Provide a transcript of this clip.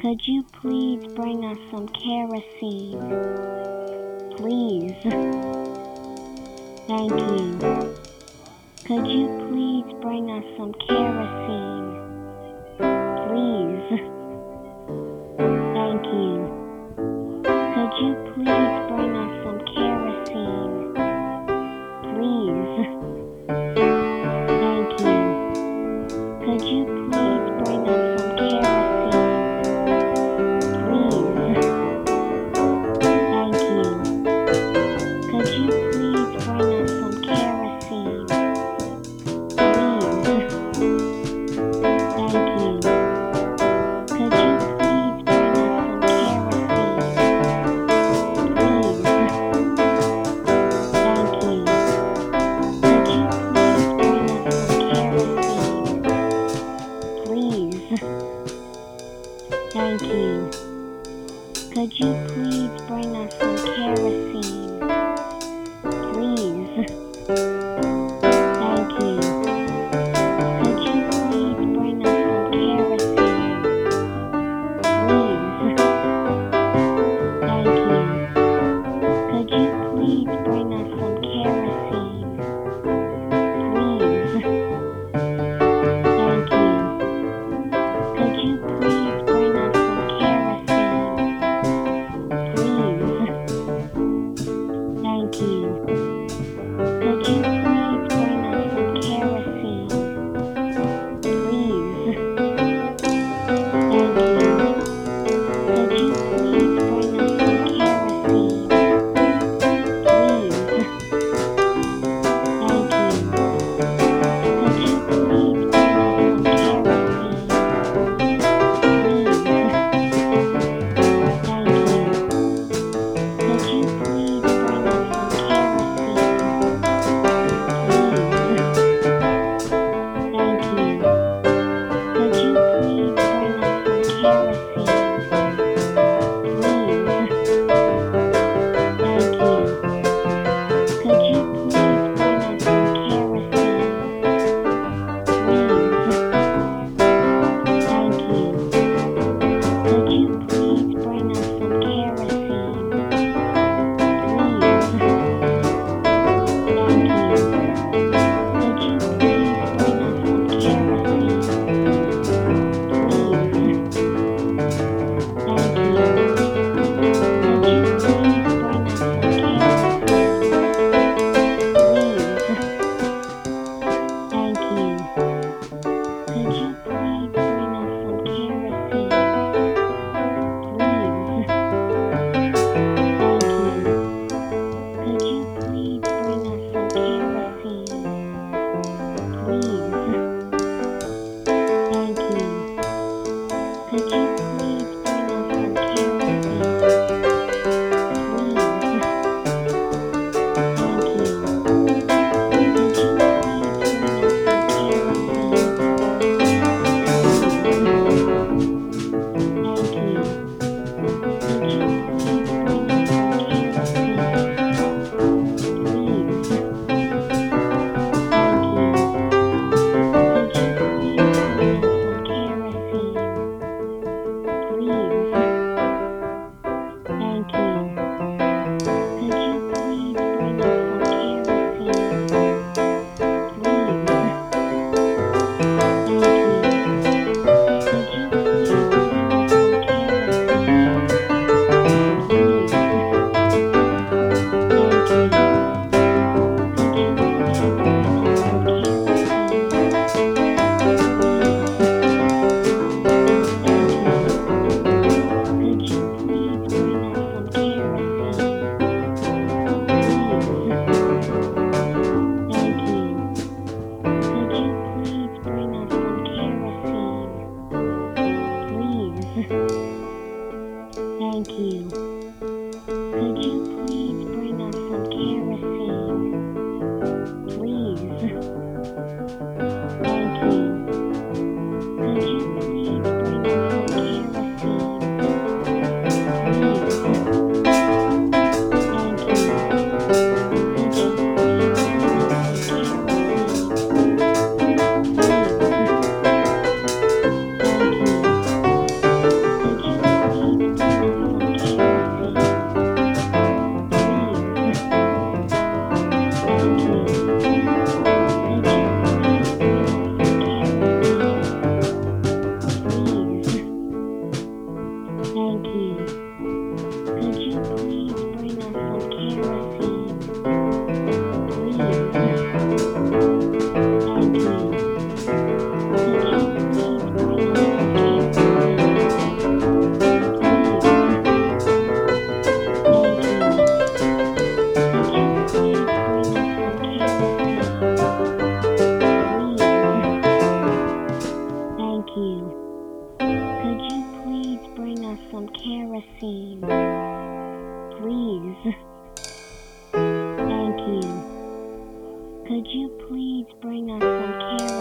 Could you please bring us some kerosene? Please. Thank you. Could you please bring us some kerosene? Thank you. Could you please bring us some kerosene? Thank you. Bring us